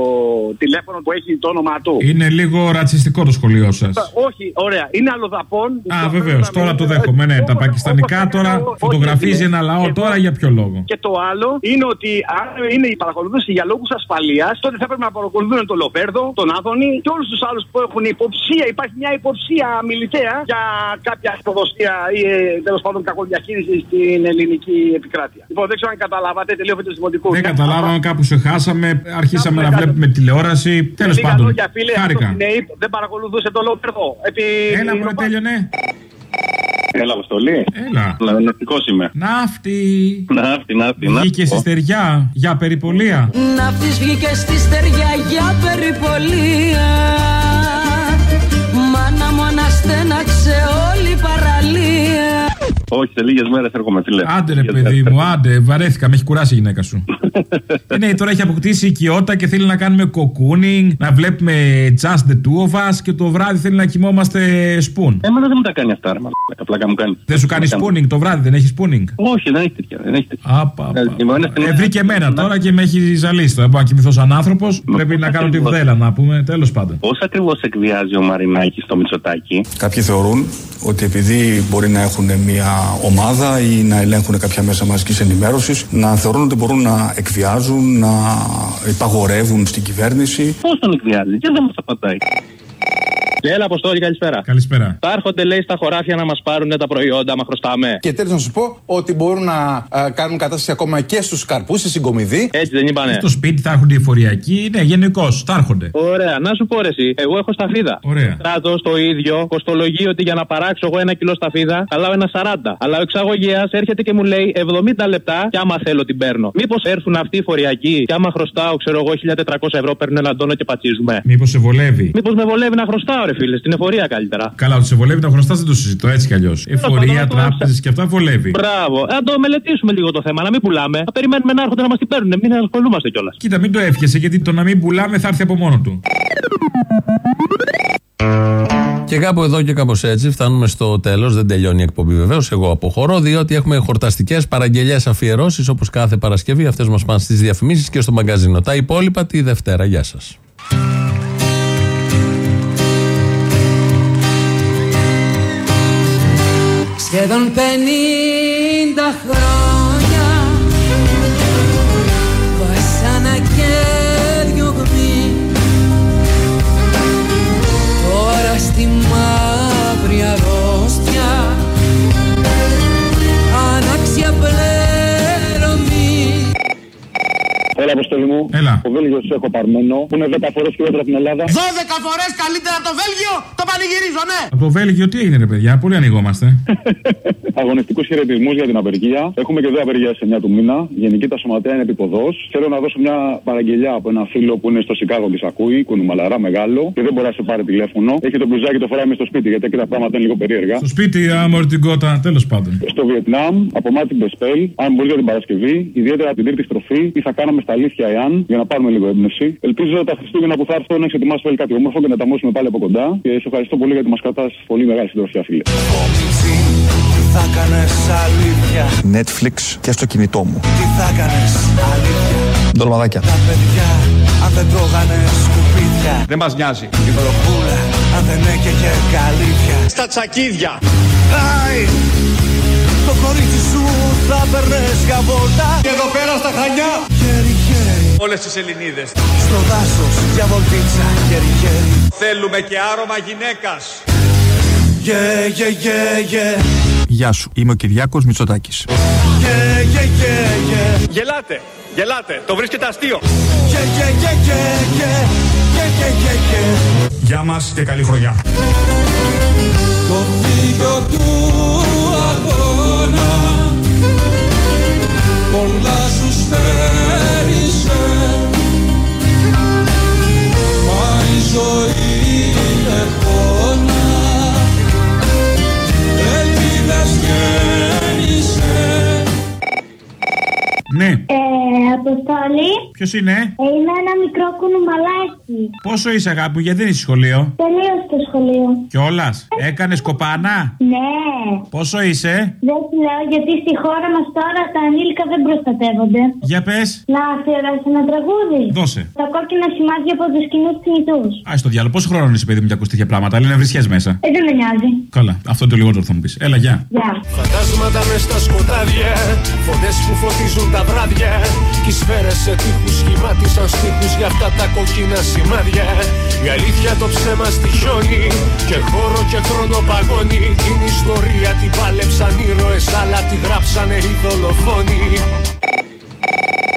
τηλέφωνο που έχει το όνομά του. Είναι λίγο ρατσιστικό το σχολείο σας. Όχι, ωραία. Είναι αλλοδαπών. Α, βεβαίως. Τώρα το δέχομαι. Ναι, τα πακιστανικά τώρα φωτογραφίζει ένα λαό. Τώρα για ποιο λόγο; Και το άλλο είναι ότι αν είναι η παρακολούθηση για λόγους ασφαλείας, τότε θα πρέπει να παρακολουθούν τον Λοβέρδο, τον Άδωνη και όλους τους άλλους που έχουν υποψία. Υπάρχει μια υποψία μιλητέα για κάποια προδοσία ή ε, τέλος πάντων κακοδιαχείρισης στην ελληνική επικράτεια. Λοιπόν, δεν ξέρω αν καταλάβατε, τελείω το δημοτικούς. Δεν καταλάβαμε, κάπου σε χάσαμε, αρχίσαμε να βλέπουμε τηλεόραση. Τέλος πάντων. Λόγια, φίλε, Χάρηκα. δεν παρακολουθούσε το Λοβέρδο. Επί... Έλα, μου τέλειωνε. Έλα, Αποστολή. Έλα. Ναυτικό είμαι. Ναύτη. Ναύτη, ναύτη. Βγήκες στη στεριά για περιπολία. Ναύτης βγήκες στη στεριά για περιπολία. Μάνα μου αναστέναξε όλη η παραλία. Όχι, σε λίγες μέρες έρχομαι, φίλε. Άντε ρε παιδί μου, άντε, βαρέθηκα, με έχει κουράσει η γυναίκα σου. ε, ναι, τώρα έχει αποκτήσει οικειότητα και θέλει να κάνουμε κοκκούνινγκ, να βλέπουμε just the two of us και το βράδυ θέλει να κοιμόμαστε spoon. Εμένα δεν μου τα κάνει αυτά, ρε Απλά μου κάνει. Δεν σου κάνει spooning το βράδυ, δεν έχει spooning; Όχι, δεν έχει τέτοια. Δεν έχει τέτοια. Άπα. Ε, βρήκε εμένα τώρα και με έχει ζαλίσει. Δεν μπορώ να κοιμηθώ σαν άνθρωπος. Πρέπει να κάνω τη βδέλα να πούμε. Τέλος πάντων. Πώς ακριβώς εκβιάζει ο Μαρινάκης στο Μητσοτάκι. Κάποιοι θεωρούν ότι επειδή μπορεί να έχουν μια ομάδα ή να ελέγχουν κάποια μέσα μαζικής ενημέρωσης, να θεωρούν ότι μπορούν να εκβιάζουν, να υπαγορεύουν στην κυβέρνηση. Πώς τον εκβιάζει, και δεν μας απαντάει. Έλα, Αποστόλη, καλησπέρα. Καλησπέρα. Θα έρχονται, λέει, στα χωράφια να μας πάρουν τα προϊόντα, μα χρωστάμε. Και τέλος να σου πω ότι μπορούν να α, κάνουν κατάσταση ακόμα και στους καρπούς, στη συγκομιδή. Έτσι δεν είπανε. Στο σπίτι θα έρχονται οι φοριακοί, ναι, γενικώς, θα έρχονται. Ωραία, να σου πω ρε, εσύ. Εγώ έχω σταφίδα. Ωραία. Κράτο το ίδιο, κοστολογεί ότι για να παράξω εγώ ένα κιλό σταφίδα, καλάω ένα 40. Αλλά ο εξαγωγέας έρχεται και μου λέει 70 λεπτά και άμα θέλω την παίρνω. Μήπως έρθουν αυτοί οι φοριακοί και άμα χρωστάω, ξέρω εγώ, 1400 ευρώ παίρνουν έναν τόνο και πατσίζουμε. Μήπως σε βολεύει. Μήπως με βολεύει να χρωστάω, ρε φίλε, στην εφορία καλύτερα. Καλά, ότι σε βολεύει να χρωστά δεν το συζητώ έτσι κι αλλιώς. Εφορία, τράπεζες και αυτά βολεύει. Μπράβο. Να το μελετήσουμε λίγο το θέμα, να μην πουλάμε. Να περιμένουμε να έρχονται να μας την παίρνουν. Μην ασχολούμαστε κιόλας. Κοίτα, μην το εύχεσαι γιατί το να μην πουλάμε θα έρθει από μόνο του. Και κάπου εδώ και κάπως έτσι φτάνουμε στο τέλος. Δεν τελειώνει η εκπομπή βεβαίως. Εγώ αποχωρώ, διότι έχουμε χορταστικές παραγγελίε αφιερώσεις όπως κάθε Παρασκευή. Αυτές μας πάνε στις διαφημίσεις και στο μαγκαζίνο. Τα υπόλοιπα τη Δευτέρα. Γεια σας. Σχεδόν πενήντα χρόνια Έλα, Αποστολή μου. Έλα. Το Βέλγιος σου έχω παρμένο, που είναι 10 φορές χειρότερα από την Ελλάδα. 12 φορές καλύτερα το Βέλγιο, το πανηγυρίζω, ναι! Από το Βέλγιο τι έγινε, ρε παιδιά, πολύ ανοιγόμαστε. Αγωνιστικούς χαιρετισμούς για την απεργία. Έχουμε και δύο απεργία σε 9 του μήνα. Γενική τα σωματεία είναι επίποδο. Θέλω να δώσω μια παραγγελιά από ένα φίλο που είναι στο Σικάγο και ακούει, κουνουμαλαρά μεγάλο και δεν μπορεί να σε πάρει τηλέφωνο. Έχει το μπλουζάκι το φοράει μες στο σπίτι γιατί εκεί τα πράγματα είναι λίγο περίεργα. Στο σπίτι, άμορφη την κότα, τέλος πάντων. Στο Βιετνάμ, από Μάτι Μπεσπέλ, αν μπορείτε την Παρασκευή, ιδιαίτερα την τρίτη στροφή, τι θα κάναμε στα αλήθεια εάν, για να πάρουμε λίγο έμπνευση. Ελπίζω τα Χριστούγεννα που θα έρθω να εξετοιμάσω όλοι κάτι όμορφο και να τα μόσουμε πάλι από κοντά. Και σε ευχαριστώ πολύ γιατί μα κρατά πολύ μεγάλη συντροφιά, φίλε. θα κάνεις αλήθεια. Netflix και στο κινητό μου. Τι θα κάνεις αλήθεια. Ντολμαδάκια. Τα παιδιά αν δεν τρώγανε σκουπίδια. Δεν μας νοιάζει. Η βροχούλα αν δεν έκαιγε καλύβια. Στα τσακίδια. Άι, το κορίτσι σου θα περνές για βόλτα. Και εδώ πέρα στα Χανιά. Χέρι χέρι. Όλες τις Ελληνίδες. Στο δάσος για βολτίτσα. Χέρι χέρι. Θέλουμε και άρωμα γυναίκας. Yeah, yeah, yeah, yeah. Γεια σου, είμαι ο Κυριάκος Μητσοτάκης. Yeah, yeah, yeah, yeah. Γελάτε, γελάτε, το βρίσκεται αστείο. Yeah, yeah, yeah, yeah, yeah. Yeah, yeah, yeah, yeah. Γεια μας και καλή χρονιά. Το φύγιο του αγώνα πολλά σου στέρισε μα η ζωή Ναι. Ε, Αποστόλη. Ποιος είναι; Ε, είμαι ένα μικρό κουνούμαλάκι. Πόσο είσαι, αγάπη μου, γιατί δεν είσαι σχολείο; Τελείωσε το σχολείο. Κιόλας. Έκανες κοπάνα; Ναι. Πόσο είσαι; Δεν σου λέω γιατί στη χώρα μας τώρα τα ανήλικα δεν προστατεύονται. Για πες. Να αφιερώσει ένα τραγούδι. Δώσε. Τα κόκκινα σημάδια από τους κοινούς θνητού. Α το διάλογο. Πόσο χρόνο είσαι, παιδί μου, για ακούς τέτοια πράγματα; Λένε βρισιέ μέσα. Ε, δεν με νοιάζει. Καλά. Αυτό είναι το λιγότερο θα μου πεις. Έλα, γεια. Γεια. Φαντάσματα μες στα σκοτάδια Φωνές που φωτίζουν τα βράδια Κι οι σφαίρες σε τείχους σχημάτισαν στίχους Για αυτά τα κοκκίνα σημάδια. Η αλήθεια το ψέμα στοιχιώνει Και χώρο και χρόνο παγώνει. Την ιστορία την πάλεψαν ήρωες Αλλά τη γράψανε οι δολοφόνοι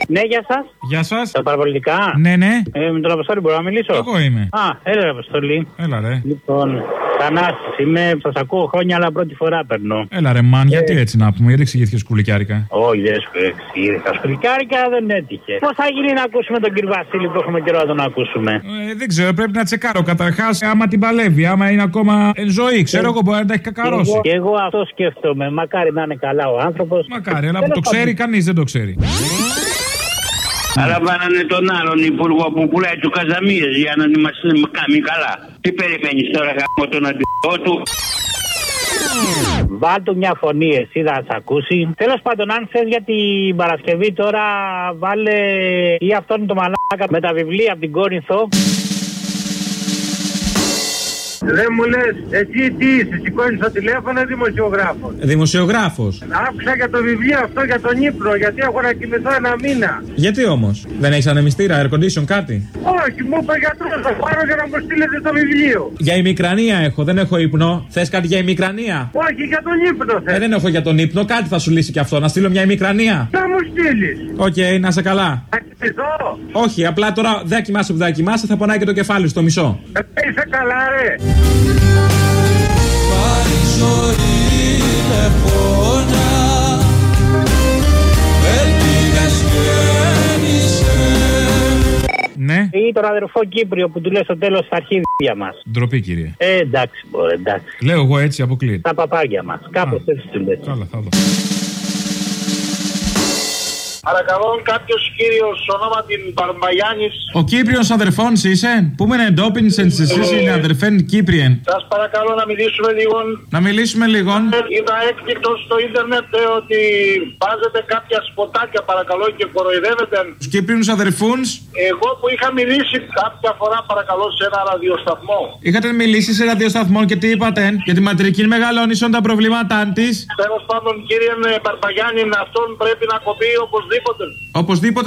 Ναι, γεια σας. Γεια σας. Τα παραπολιτικά. Ναι, ναι. Ε, με τον Αποστόλη μπορώ να μιλήσω; Εγώ είμαι. Α, έλα, ρε, Αποστόλη. Έλα, ρε. Λοιπόν, Θανάσης, είμαι, σας ακούω χρόνια, αλλά πρώτη φορά περνώ. Έλα, ρε, μαν, γιατί έτσι να πούμε, γιατί εξηγήθηκε σκουλικιάρικα; Όχι, δεν σου εξήγησα. Σκουλικάρικα δεν έτυχε. Πώς θα γίνει να ακούσουμε τον κύριο Βασίλη που έχουμε καιρό να τον ακούσουμε; Ε, δεν ξέρω, πρέπει να τσεκάρω. Καταρχάς, άμα την παλεύει, άμα είναι ακόμα εν ζωή, ξέρω εγώ μπορεί να τα έχει κακαρώσει. Και εγώ, εγώ αυτό σκέφτομαι. Μακάρι να είναι καλά ο άνθρωπος. Μακάρι, αλλά που το ξέρει, κανείς δεν το ξέρει. Αλλά βάλανε τον άλλον υπουργό που πουλάει τους Καζαμίες για να μας κάνει καλά. Τι περιμένεις τώρα γάμο τον αντιπρό του; Βάλ του μια φωνή, εσύ θα σε ακούσει. Τέλος πάντων, αν θες για την Παρασκευή τώρα, βάλε ή αυτόν το μαλάκα με τα βιβλία από την Κόρινθο. Δεν μου λες, εσύ τι είσαι, σηκώνεις το τηλέφωνο ή δημοσιογράφος. Δημοσιογράφος. Άκουσα για το βιβλίο αυτό για τον ύπνο, γιατί έχω να κοιμηθώ ένα μήνα. Γιατί όμως, δεν έχεις ανεμιστήρα, air condition, κάτι; Όχι, μου είπε ο γιατρός, θα πάρω για να μου στείλετε το βιβλίο. Για ημικρανία έχω, δεν έχω ύπνο. Θες κάτι για ημικρανία; Όχι, για τον ύπνο θες. Ε, δεν έχω για τον ύπνο, κάτι θα σου λύσει και αυτό. Να στείλω μια ημικρανία. Θα μου στείλεις. Οκ, να 'σαι καλά. Θα κοιμηθώ. Όχι, απλά τώρα δεν κοιμάσαι που δεν κοιμάσαι, θα πονάει και το κεφάλι στο μισό. Ε, είσαι καλά, ρε. Μα η ζωή είναι πόνα Ελπίδες γέννησε Ναι. Ή τον αδερφό Κύπριο που του λέει στο τέλος στα αρχίδια μας. Ντροπή, κύριε. Ε, εντάξει, μπορεί, εντάξει. Λέω εγώ έτσι, αποκλείεται. Τα παπάγια μας. Κάπως έτσι του λες. Καλά, θα δω. Παρακαλώ κάποιος κύριος ονόματι Μπαρμπαγιάννη. Ο Κύπριος αδερφόν είσαι, που με εντόπιν σε εσύ είναι αδερφέν Κύπριεν. Σας παρακαλώ να μιλήσουμε λίγο. Να μιλήσουμε λίγο. Είδα έκπληκτο στο ίντερνετ ε, ότι βάζετε κάποια σποτάκια παρακαλώ και κοροϊδεύετε. Τους Κύπριους αδερφούν. Εγώ που είχα μιλήσει κάποια φορά παρακαλώ σε ένα ραδιοσταθμό. Είχατε μιλήσει σε ραδιοσταθμό και τι είπατε. Για τη ματρική μεγαλώνησον τα προβλήματά της. Τέλος πάντων, κύριε Μπαρμπαγιάννη, αυτόν πρέπει να κοπεί οπωσδήποτε. Οπωσδήποτε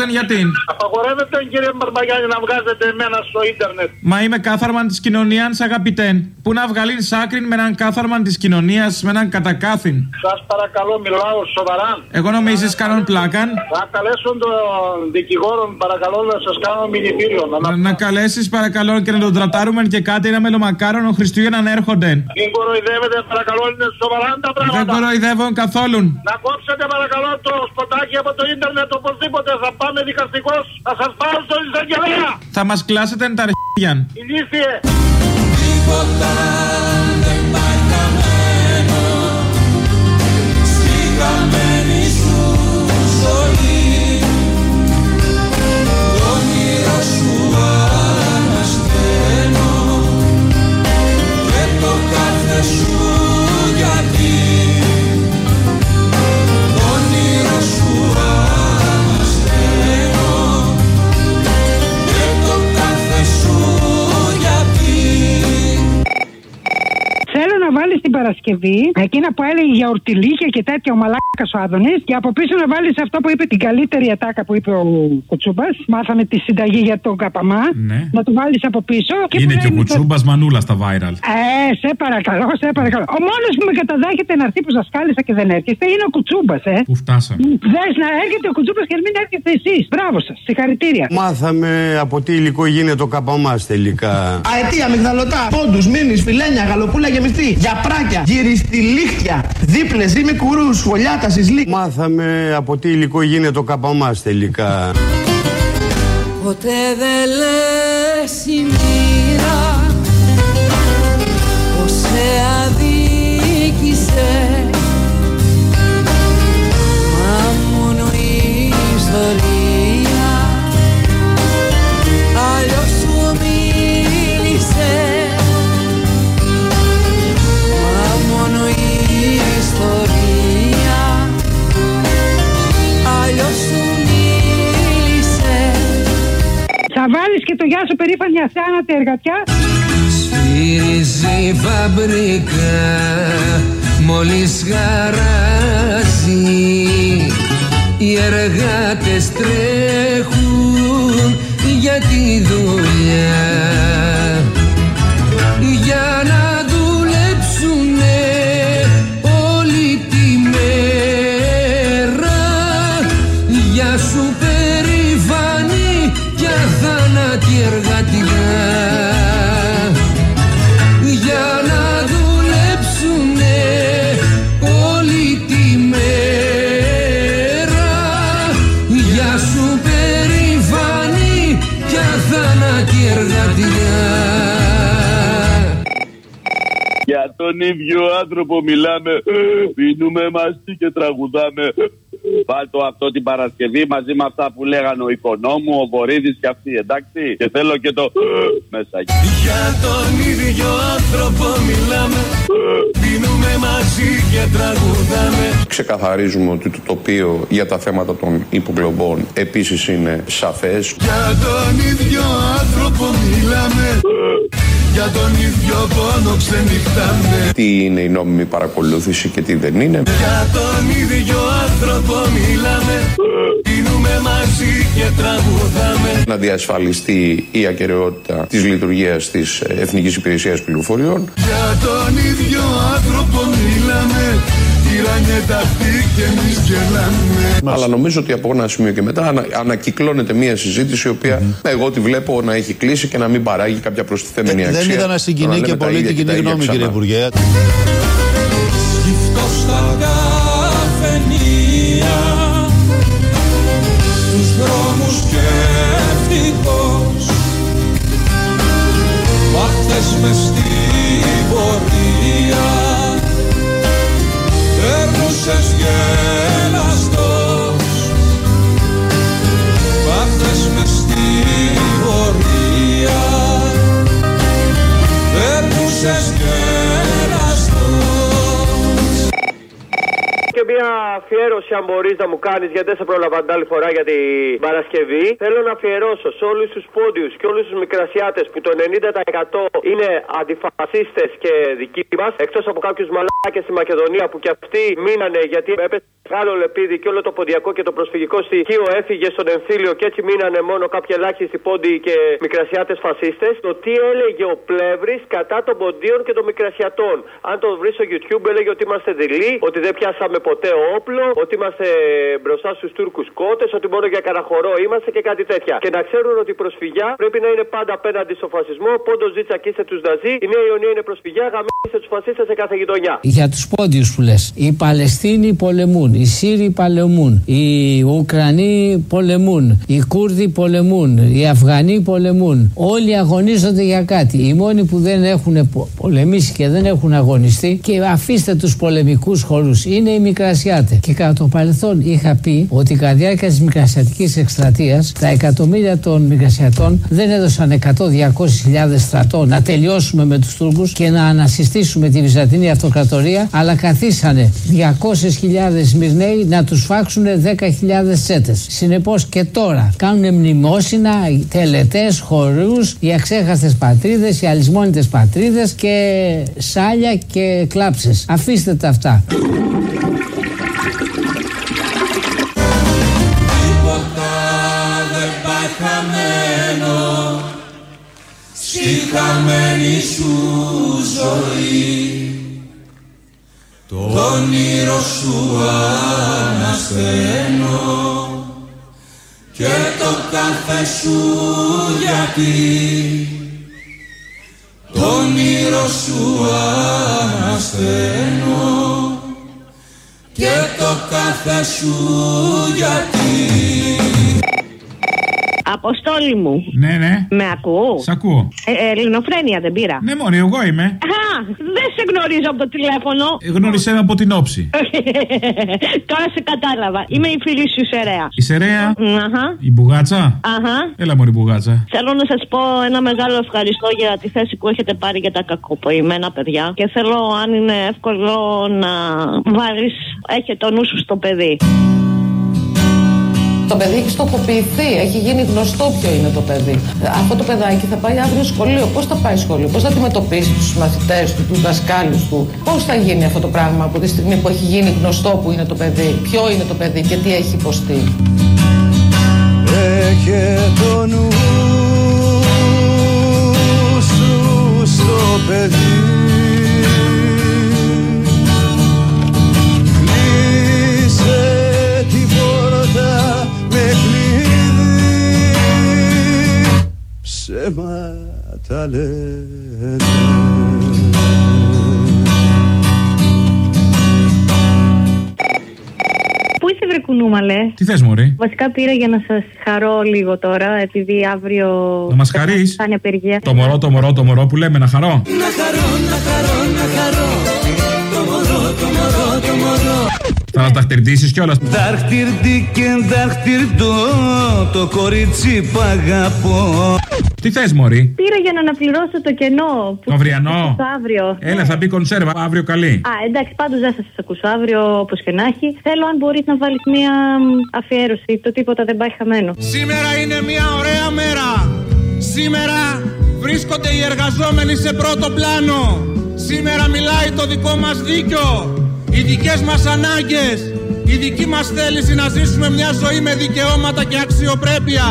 γιατί; Απαγορεύεται, κύριε Μπαρμπαγιάννη, να βγάζετε εμένα στο ίντερνετ. Μα είμαι κάθαρμαν της κοινωνίας, αγαπητέν. Πού να βγάλει άκρη με έναν κάθαρμαν της κοινωνίας, με έναν κατακάθιν; Σας παρακαλώ, μιλάω σοβαρά. Εγώ νομίζεις κάνουν πλάκαν; Να καλέσουν τον δικηγόρο, παρακαλώ, να σας κάνω μηνυτήριο. Να, να καλέσεις παρακαλώ και να τον τρατάρουμε και κάτι ένα μελομακάρονο Χριστούγεννα να έρχονται. Μην κοροϊδεύετε, παρακαλώ, είναι σοβαρά τα πράγματα. Δεν κοροϊδεύω καθόλου. Να κόψετε, παρακαλώ, το σποτάκι από το ίντερνετ οπωσδήποτε. Θα πάμε δικαστικός. Θα σας πάρω στο εισαγγελέα. Θα μας κλάσετε τα αρχίδια. Ηλίθιε. Τίποτα δεν πάει χαμένο Στη χαμένη σου ζωή Το όνειρο σου ανασταίνω Και το κάθε σου γιατί βάλεις την Παρασκευή εκείνα που έλεγε για ορτιλίκια και τέτοια ο Μαλάκας ο Άδωνης και από πίσω να βάλεις αυτό που είπε την καλύτερη ατάκα που είπε ο Κουτσούμπας. Μάθαμε τη συνταγή για τον Καπαμά. Ναι. Να το βάλεις από πίσω. Και Είναι που και ο λέει, κουτσούμπας μανούλας στα viral. Ε, σε παρακαλώ, σε παρακαλώ. Ο μόνος που με καταδέχεται να έρθει που σα κάλεσα και δεν έρχεστε είναι ο Κουτσούμπας, ε. Πού φτάσαμε; Δες να έρχεται ο Κουτσούμπας και να μην έρχεστε εσείς. Μπράβο σας. Συγχαρητήρια. Μάθαμε από τι υλικό γίνεται ο καπαμάς τελικά. Αετία, μυγδαλωτά, πόντους, μήνυ, φιλένια, γαλοπούλα γεμιστή, γιαπράκια, γυριστηλίχτια, δίπλε, ζύμη κουρούς, σχολιάτα, σισλή. Μάθαμε από τι υλικό γίνεται ο καπαμά τελικά. Ποτέ δεν λες η μοίρα πως σε αδίκησες βάλεις και το γεια σου περήφανη αθάνατη εργατιά. Σφύριζε η φαμπρικά μόλις χαράζει Οι εργάτες τρέχουν για τη δουλειά ίδιο άνθρωπο μιλάμε, πίνουμε μαζί και τραγουδάμε. Βάλτο αυτό την Παρασκευή μαζί με αυτά που λέγανε ο Οικονόμου, ο Βορύδης και αυτοί, εντάξει. Και θέλω και το μέσα εκεί. Για τον ίδιο άνθρωπο μιλάμε Πίνουμε μαζί και τραγουδάμε Ξεκαθαρίζουμε ότι το τοπίο για τα θέματα των υποκλοπών επίσης είναι σαφές. Για τον ίδιο άνθρωπο μιλάμε Για τον ίδιο πόνο ξενυχτάμε Τι είναι η νόμιμη παρακολούθηση και τι δεν είναι. Για τον ίδιο άνθρωπο μιλάμε Πίνουμε μαζί και τραγουδάμε Να διασφαλιστεί η ακαιρεότητα της λειτουργίας της Εθνικής Υπηρεσίας Πληροφοριών. Για τον ίδιο άνθρωπο μιλάμε Τυράνιε τα αυτή και εμείς γελάμε Αλλά νομίζω ότι από ένα σημείο και μετά ανα, ανακυκλώνεται μια συζήτηση η οποία εγώ τη βλέπω να έχει κλείσει και να μην παράγει κάποια προστιθέμενη αξία. Δεν είδα να Το συγκινεί λέμε και τα πολύ ίδια την και τα κοινή ίδια γνώμη, ξανά. κύριε Υπουργέ. Σκέφτηκος Βάχτες μες στην πορεία Περνούσες γελαστός Βάχτες μες στην πορεία Περνούσες μια αφιέρωση, αν μπορείς να μου κάνεις, γιατί δεν σε πρόλαβα την άλλη φορά για την Παρασκευή. Θέλω να αφιερώσω σε όλους τους πόντιους και όλους τους μικρασιάτες που το 90% είναι αντιφασίστες και δικοί μας. Εκτός από κάποιους μαλάκες στη Μακεδονία που κι αυτοί μείνανε γιατί έπεσε μεγάλο λεπίδι και όλο το ποντιακό και το προσφυγικό στοιχείο έφυγε στον εμφύλιο και έτσι μείνανε μόνο κάποιοι ελάχιστοι πόντιοι και μικρασιάτες φασίστες. Το τι έλεγε ο Πλεύρης κατά των ποντίων και των μικρασιατών. Αν το βρεις στο YouTube, έλεγε ότι είμαστε δειλοί, ότι δεν πιάσαμε ποτέ όπλο, ότι είμαστε μπροστά στους Τούρκους κότες, ότι μόνο για καραχωρό είμαστε και κάτι τέτοια. Και να ξέρουν ότι η προσφυγιά πρέπει να είναι πάντα απέναντι στο φασισμό. Πόντος ζήτσακίστε τους Ναζί, η Νέα Ιωνία είναι προσφυγιά, γαμίστε τους φασίστες σε κάθε γειτονιά. Για τους πόντιους που λες Οι Παλαιστίνοι πολεμούν Οι Σύριοι πολεμούν Οι Ουκρανοί πολεμούν Οι Κούρδοι πολεμούν Οι Αφγανοί πολεμούν Όλοι αγωνίζονται για κάτι Οι μόνοι που δεν έχουν πο- πολεμήσει και δεν έχουν αγωνιστεί Και αφήστε τους πολεμικούς χορούς Είναι οι μικρασιάτες Μικρασιάτε. Και κατά το παρελθόν είχα πει ότι κατά τη διάρκεια της Μικρασιατικής εκστρατείας τα εκατομμύρια των Μικρασιατών δεν έδωσαν 100-200 χιλιάδες στρατό να τελειώσουμε με τους Τούρκους και να ανασυστήσουμε τη Βυζαντινή Αυτοκρατορία, αλλά καθίσανε 200.000 Μυρναίοι να τους φάξουν 10.000 τσέτες. Συνεπώς και τώρα κάνουν μνημόσυνα, τελετές, χορούς, οι αξέχαστες πατρίδες, οι αλυσμόνιτε πατρίδες και σάλια και κλάψες. Αφήστε τα αυτά. Στη χαμένη σου ζωή. Το όνειρο σου ανασταίνω Και το κάθε σου γιατί. Το όνειρο σου ανασταίνω και το κάθε σου γιατί Αποστόλη μου. Ναι, ναι. Με ακού. Σ' ακούω. Ε, ε, ελληνοφρένεια δεν πήρα. Ναι, μωρή, εγώ είμαι. Α, δεν σε γνωρίζω από το τηλέφωνο. Ε, Γνώρισέ με από την όψη. Τώρα σε κατάλαβα. Είμαι η φίλη σου Σερέα. Η Σερέα, Αχα. η Μπουγάτσα; Αχα. Έλα, μωρή Μπουγάτσα. Θέλω να σας πω ένα μεγάλο ευχαριστώ για τη θέση που έχετε πάρει για τα κακοποιημένα παιδιά. Και θέλω, αν είναι εύκολο, να βάλεις. Έχει το νου σου στο παιδί. Το παιδί έχει στοχοποιηθεί, έχει γίνει γνωστό ποιο είναι το παιδί. Αυτό το παιδάκι θα πάει αύριο σχολείο. Πώς θα πάει σχολείο, πώς θα αντιμετωπίσει τους μαθητές του, τους δασκάλους του, πώς θα γίνει αυτό το πράγμα από τη στιγμή που έχει γίνει γνωστό που είναι το παιδί, ποιο είναι το παιδί και τι έχει υποστεί. Έχε το νου σου στο παιδί Ψέματα λένε Πού είσαι βρε κουνούμαλε. Τι θες, μωρή; Βασικά πήρα για να σας χαρώ λίγο τώρα, επειδή αύριο. Να μας χαρείς; Θα είναι απεργία. Το μωρό, το μωρό, το μωρό που λέμε να χαρώ. Να χαρώ, να χαρώ, να χαρώ Το μωρό, το μωρό, το μωρό Θα μας τα χτερτήσεις κιόλας. Δάχτυρντι και δάχτυρντο Το κορίτσι που αγαπώ Τι θες, μωρή; Πήρα για να αναπληρώσω το κενό. Που Το αυριανό. Το αύριο. Έλα, θα μπει κονσέρβα. Αύριο καλή. Α, εντάξει, πάντως δεν θα σας ακούσω αύριο όπως και να έχει. Θέλω, αν μπορείς να βάλεις μία μ, αφιέρωση. Το τίποτα δεν πάει χαμένο. Σήμερα είναι μια ωραία μέρα. Σήμερα βρίσκονται οι εργαζόμενοι σε πρώτο πλάνο. Σήμερα μιλάει το δικό μας δίκιο. Οι δικές μας ανάγκες. Η δική μας θέληση να ζήσουμε μια ζωή με δικαιώματα και αξιοπρέπεια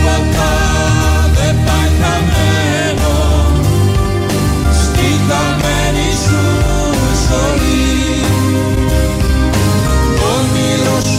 τίποτα δεν πάει σου ζωή. Το όνειρος